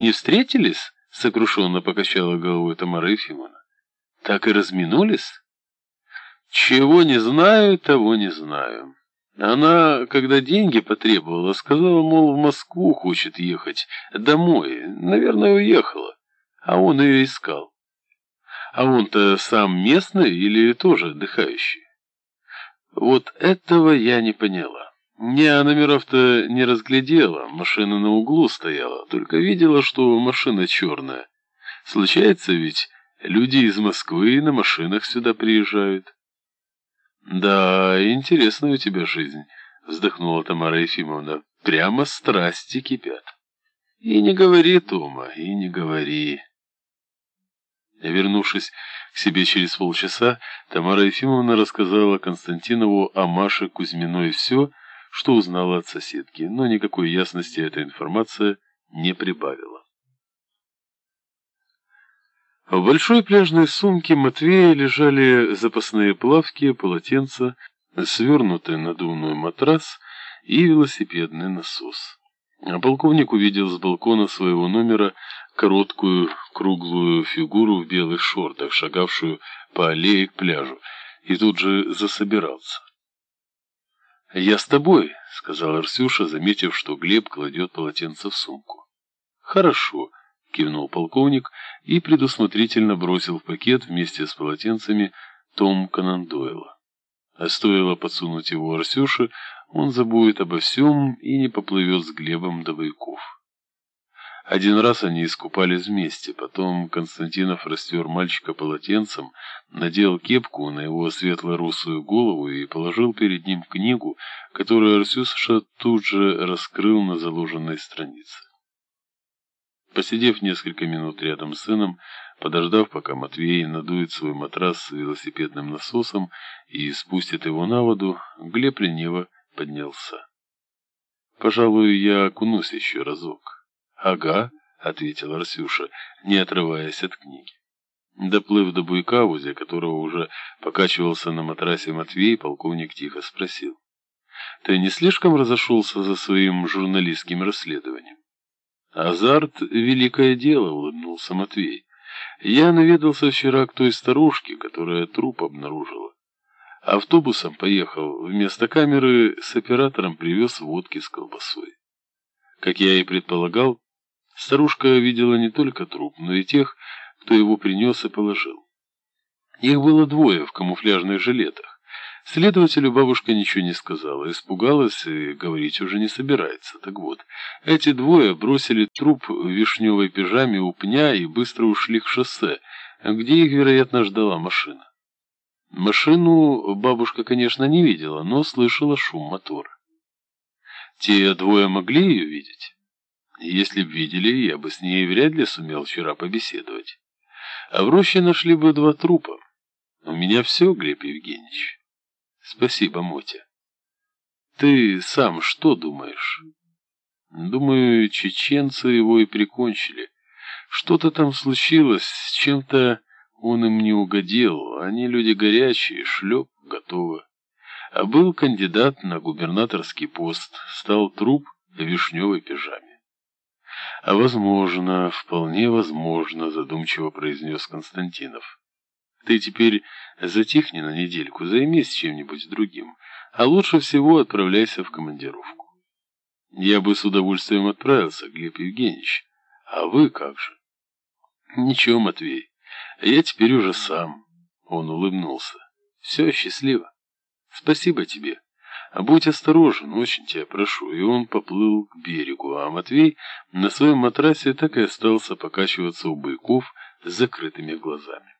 не встретились?» — сокрушенно покачала головой Тамара Ефимовна. «Так и разминулись?» «Чего не знаю, того не знаю. Она, когда деньги потребовала, сказала, мол, в Москву хочет ехать, домой. Наверное, уехала. А он ее искал. А он-то сам местный или тоже отдыхающий? Вот этого я не поняла. Не, номеров-то не разглядела, машина на углу стояла, только видела, что машина черная. Случается ведь, люди из Москвы на машинах сюда приезжают. «Да, интересная у тебя жизнь», — вздохнула Тамара Ефимовна. «Прямо страсти кипят». «И не говори, Тома, и не говори». Вернувшись к себе через полчаса, Тамара Ефимовна рассказала Константинову о Маше Кузьминой все, что узнала от соседки, но никакой ясности эта информация не прибавила. В большой пляжной сумке Матвея лежали запасные плавки, полотенца, свернутый надувной матрас и велосипедный насос. Полковник увидел с балкона своего номера короткую круглую фигуру в белых шортах, шагавшую по аллее к пляжу, и тут же засобирался. «Я с тобой», — сказал Арсюша, заметив, что Глеб кладет полотенце в сумку. «Хорошо», — кивнул полковник и предусмотрительно бросил в пакет вместе с полотенцами том Конан Дойла. А стоило подсунуть его Арсюше, он забудет обо всем и не поплывет с Глебом до Войков. Один раз они искупались вместе, потом Константинов растер мальчика полотенцем, надел кепку на его светло-русую голову и положил перед ним книгу, которую Арсюша тут же раскрыл на заложенной странице. Посидев несколько минут рядом с сыном, подождав, пока Матвей надует свой матрас с велосипедным насосом и спустит его на воду, Глеб лениво поднялся. «Пожалуй, я окунусь еще разок». «Ага», — ответил Арсюша, не отрываясь от книги. Доплыв до буйка, возле которого уже покачивался на матрасе Матвей, полковник тихо спросил. «Ты не слишком разошелся за своим журналистским расследованием?» «Азарт — великое дело», — улыбнулся Матвей. «Я наведался вчера к той старушке, которая труп обнаружила. Автобусом поехал, вместо камеры с оператором привез водки с колбасой. Как я и предполагал, старушка видела не только труп, но и тех, кто его принес и положил. Их было двое в камуфляжных жилетах. Следователю бабушка ничего не сказала, испугалась и говорить уже не собирается. Так вот, эти двое бросили труп в вишневой пижаме у пня и быстро ушли к шоссе, где их, вероятно, ждала машина. Машину бабушка, конечно, не видела, но слышала шум мотора. Те двое могли ее видеть? Если б видели, я бы с ней вряд ли сумел вчера побеседовать. А в роще нашли бы два трупа. У меня все, Глеб Евгеньевич. Спасибо, Мотя. Ты сам что думаешь? Думаю, чеченцы его и прикончили. Что-то там случилось, с чем-то он им не угодил. Они люди горячие, шлеп, готовы. А был кандидат на губернаторский пост, стал труп в вишневой пижаме. А возможно, вполне возможно, задумчиво произнес Константинов. Ты теперь затихни на недельку, займись чем-нибудь другим, а лучше всего отправляйся в командировку. Я бы с удовольствием отправился, Глеб Евгеньевич. А вы как же? Ничего, Матвей, я теперь уже сам. Он улыбнулся. Все, счастливо. Спасибо тебе. Будь осторожен, очень тебя прошу. И он поплыл к берегу, а Матвей на своем матрасе так и остался покачиваться у бойков с закрытыми глазами.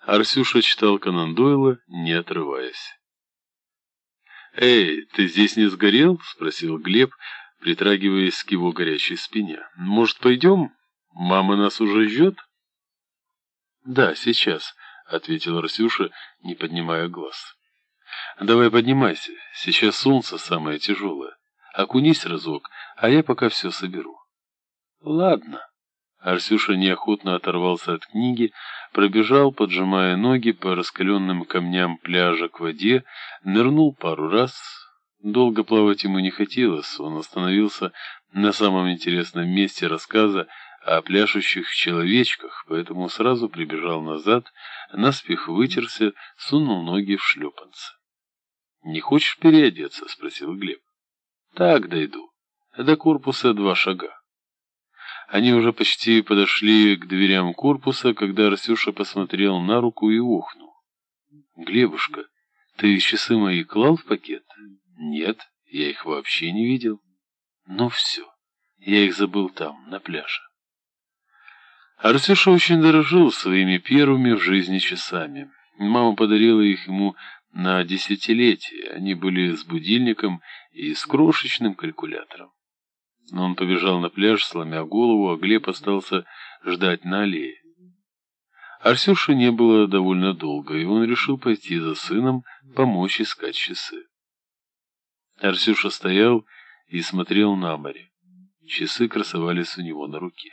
Арсюша читал Конан Дойла, не отрываясь. «Эй, ты здесь не сгорел?» — спросил Глеб, притрагиваясь к его горячей спине. «Может, пойдем? Мама нас уже ждет?» «Да, сейчас», — ответил Арсюша, не поднимая глаз. «Давай поднимайся, сейчас солнце самое тяжелое. Окунись разок, а я пока все соберу». «Ладно». Арсюша неохотно оторвался от книги, пробежал, поджимая ноги по раскаленным камням пляжа к воде, нырнул пару раз. Долго плавать ему не хотелось, он остановился на самом интересном месте рассказа о пляшущих человечках, поэтому сразу прибежал назад, наспех вытерся, сунул ноги в шлепанцы. «Не хочешь переодеться?» — спросил Глеб. «Так дойду. До корпуса два шага». Они уже почти подошли к дверям корпуса, когда Арсюша посмотрел на руку и ухнул. «Глебушка, ты часы мои клал в пакет?» «Нет, я их вообще не видел». «Ну все, я их забыл там, на пляже». Арсюша очень дорожил своими первыми в жизни часами. Мама подарила их ему на десятилетие. Они были с будильником и с крошечным калькулятором. Но он побежал на пляж, сломя голову, а Глеб остался ждать на аллее. Арсюши не было довольно долго, и он решил пойти за сыном, помочь искать часы. Арсюша стоял и смотрел на море. Часы красовались у него на руке.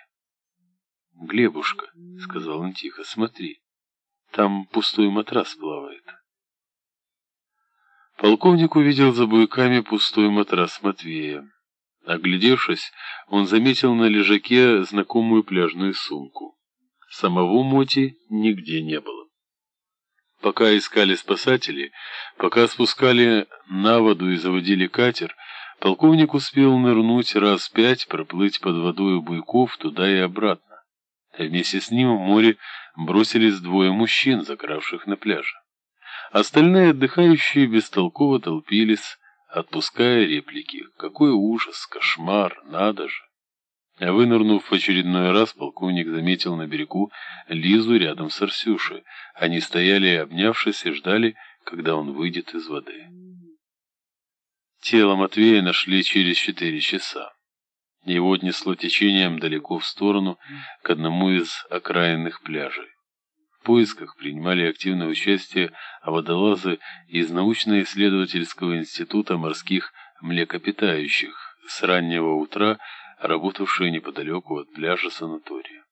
«Глебушка», — сказал он тихо, — «смотри, там пустой матрас плавает». Полковник увидел за буйками пустой матрас Матвея. Оглядевшись, он заметил на лежаке знакомую пляжную сумку. Самого Моти нигде не было. Пока искали спасатели, пока спускали на воду и заводили катер, полковник успел нырнуть раз пять, проплыть под водой у буйков туда и обратно. Вместе с ним в море бросились двое мужчин, закравших на пляже. Остальные отдыхающие бестолково толпились, отпуская реплики. Какой ужас, кошмар, надо же. Вынырнув в очередной раз, полковник заметил на берегу Лизу рядом с Арсюшей. Они стояли, обнявшись, и ждали, когда он выйдет из воды. Тело Матвея нашли через четыре часа. Его отнесло течением далеко в сторону, к одному из окраинных пляжей. В поисках принимали активное участие водолазы из научно-исследовательского института морских млекопитающих, с раннего утра работавшие неподалеку от пляжа санатория.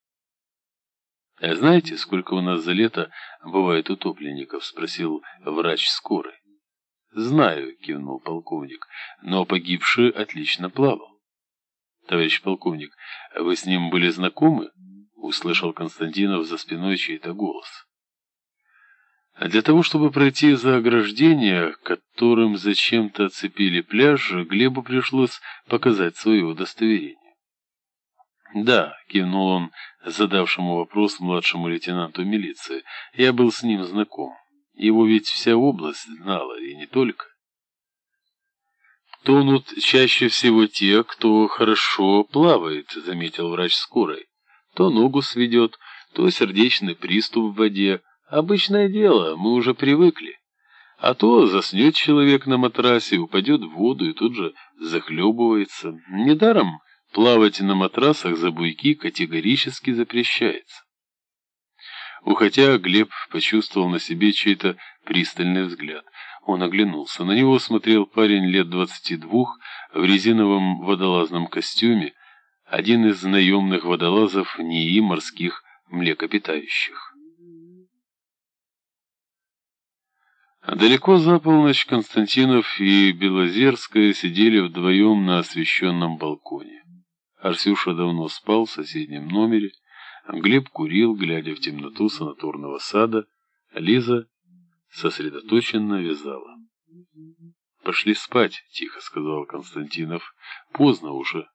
«А знаете, сколько у нас за лето бывает утопленников?» — спросил врач скорой. «Знаю», — кивнул полковник, — «но погибший отлично плавал». «Товарищ полковник, вы с ним были знакомы?» — услышал Константинов за спиной чей-то голос. А для того, чтобы пройти за ограждение, которым зачем-то оцепили пляж, Глебу пришлось показать свое удостоверение. «Да», — кивнул он задавшему вопрос младшему лейтенанту милиции, — «я был с ним знаком. Его ведь вся область знала, и не только». «Тонут чаще всего те, кто хорошо плавает», — заметил врач скорой. «То ногу сведет, то сердечный приступ в воде. Обычное дело, мы уже привыкли. А то заснет человек на матрасе, упадет в воду и тут же захлебывается. Недаром плавать на матрасах за буйки категорически запрещается». Уходя, Глеб почувствовал на себе чей-то пристальный взгляд — он оглянулся. На него смотрел парень лет двадцати двух в резиновом водолазном костюме, один из наемных водолазов НИИ морских млекопитающих. Далеко за полночь Константинов и Белозерская сидели вдвоем на освещенном балконе. Арсюша давно спал в соседнем номере, Глеб курил, глядя в темноту санаторного сада, Лиза сосредоточенно вязала. «Пошли спать», — тихо сказал Константинов. «Поздно уже.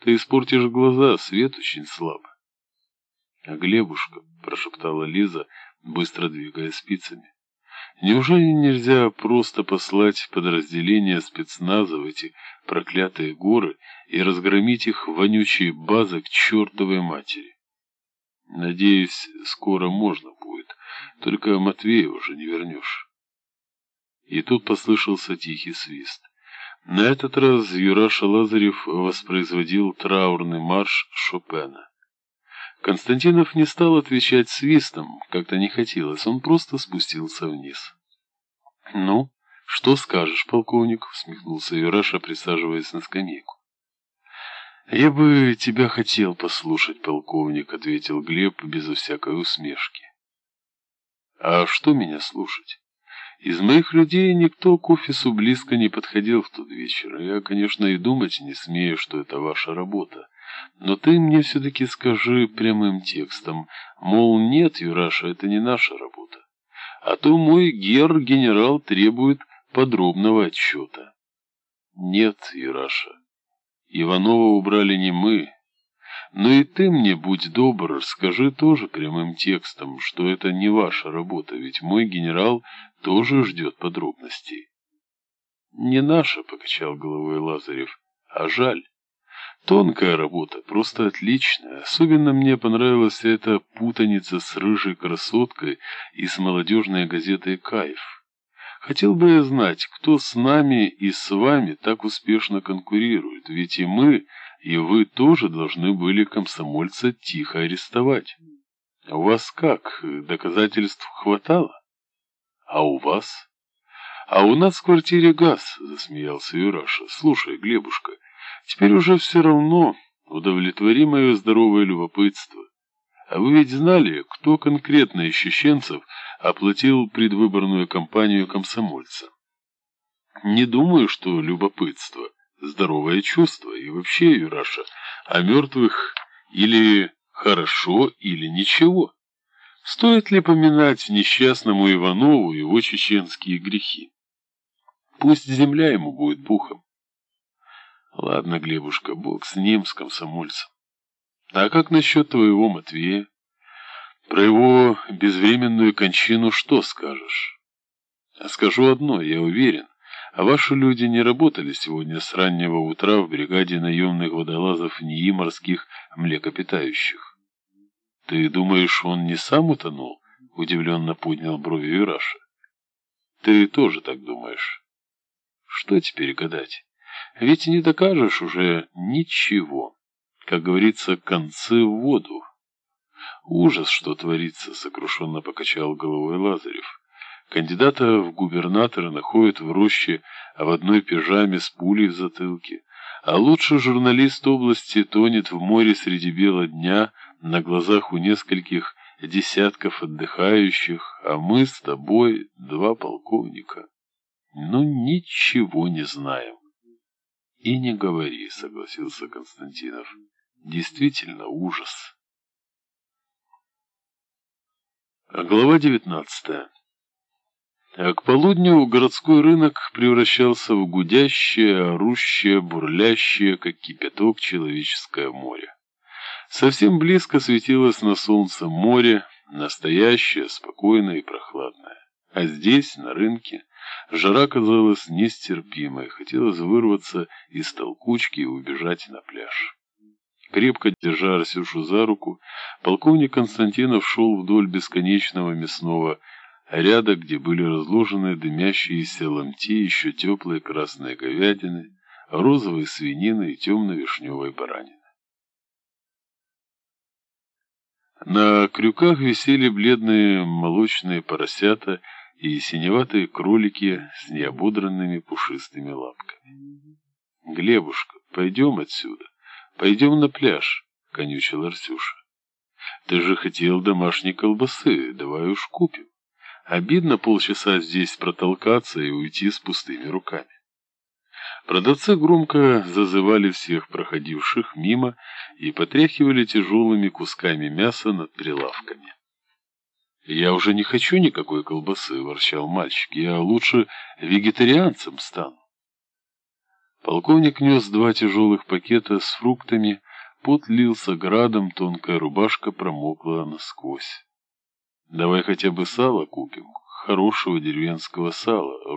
Ты испортишь глаза, свет очень слаб». «А Глебушка», — прошептала Лиза, быстро двигая спицами. «Неужели нельзя просто послать подразделение спецназа в эти проклятые горы и разгромить их вонючие базы к чертовой матери? Надеюсь, скоро можно будет». Только Матвея уже не вернешь. И тут послышался тихий свист. На этот раз Юраша Лазарев воспроизводил траурный марш Шопена. Константинов не стал отвечать свистом, как-то не хотелось, он просто спустился вниз. «Ну, что скажешь, полковник?» — усмехнулся Юраша, присаживаясь на скамейку. «Я бы тебя хотел послушать, полковник», — ответил Глеб без всякой усмешки. А что меня слушать? Из моих людей никто к офису близко не подходил в тот вечер. Я, конечно, и думать не смею, что это ваша работа. Но ты мне все-таки скажи прямым текстом, мол, нет, Юраша, это не наша работа. А то мой гер-генерал требует подробного отчета. Нет, Юраша, Иванова убрали не мы. Но и ты мне, будь добр, скажи тоже прямым текстом, что это не ваша работа, ведь мой генерал тоже ждет подробностей. Не наша, покачал головой Лазарев, а жаль. Тонкая работа, просто отличная. Особенно мне понравилась эта путаница с рыжей красоткой и с молодежной газетой «Кайф». Хотел бы я знать, кто с нами и с вами так успешно конкурирует, ведь и мы, и вы тоже должны были комсомольца тихо арестовать. У вас как, доказательств хватало? А у вас? А у нас в квартире газ, засмеялся Юраша. Слушай, Глебушка, теперь уже все равно удовлетвори мое здоровое любопытство. А вы ведь знали, кто конкретно из чеченцев оплатил предвыборную кампанию комсомольца? Не думаю, что любопытство, здоровое чувство и вообще, Юраша, о мертвых или хорошо, или ничего. Стоит ли поминать несчастному Иванову его чеченские грехи? Пусть земля ему будет пухом. Ладно, Глебушка, бог с ним, с комсомольцем. А как насчет твоего Матвея? Про его безвременную кончину что скажешь? Скажу одно, я уверен. А ваши люди не работали сегодня с раннего утра в бригаде наемных водолазов НИИ морских млекопитающих. Ты думаешь, он не сам утонул? Удивленно поднял брови Юраша. Ты тоже так думаешь? Что теперь гадать? Ведь не докажешь уже ничего. Как говорится, концы в воду. Ужас, что творится, сокрушенно покачал головой Лазарев. Кандидата в губернаторы находят в роще, а в одной пижаме с пулей в затылке. А лучший журналист области тонет в море среди бела дня на глазах у нескольких десятков отдыхающих, а мы с тобой два полковника. Ну, ничего не знаем. И не говори, согласился Константинов. Действительно ужас. Глава девятнадцатая. К полудню городской рынок превращался в гудящее, орущее, бурлящее, как кипяток, человеческое море. Совсем близко светилось на солнце море, настоящее, спокойное и прохладное. А здесь, на рынке, жара казалась нестерпимой, хотелось вырваться из толкучки и убежать на пляж. Крепко держа Арсюшу за руку, полковник Константинов шел вдоль бесконечного мясного ряда, где были разложены дымящиеся ломти, еще теплые красные говядины, розовые свинины и темно-вишневой баранины. На крюках висели бледные молочные поросята и синеватые кролики с неободранными пушистыми лапками. «Глебушка, пойдем отсюда». «Пойдем на пляж», — конючил Арсюша. «Ты же хотел домашней колбасы, давай уж купим. Обидно полчаса здесь протолкаться и уйти с пустыми руками». Продавцы громко зазывали всех проходивших мимо и потряхивали тяжелыми кусками мяса над прилавками. «Я уже не хочу никакой колбасы», — ворчал мальчик. «Я лучше вегетарианцем стану». Полковник нес два тяжелых пакета с фруктами, пот лился градом, тонкая рубашка промокла насквозь. «Давай хотя бы сало купим, хорошего деревенского сала,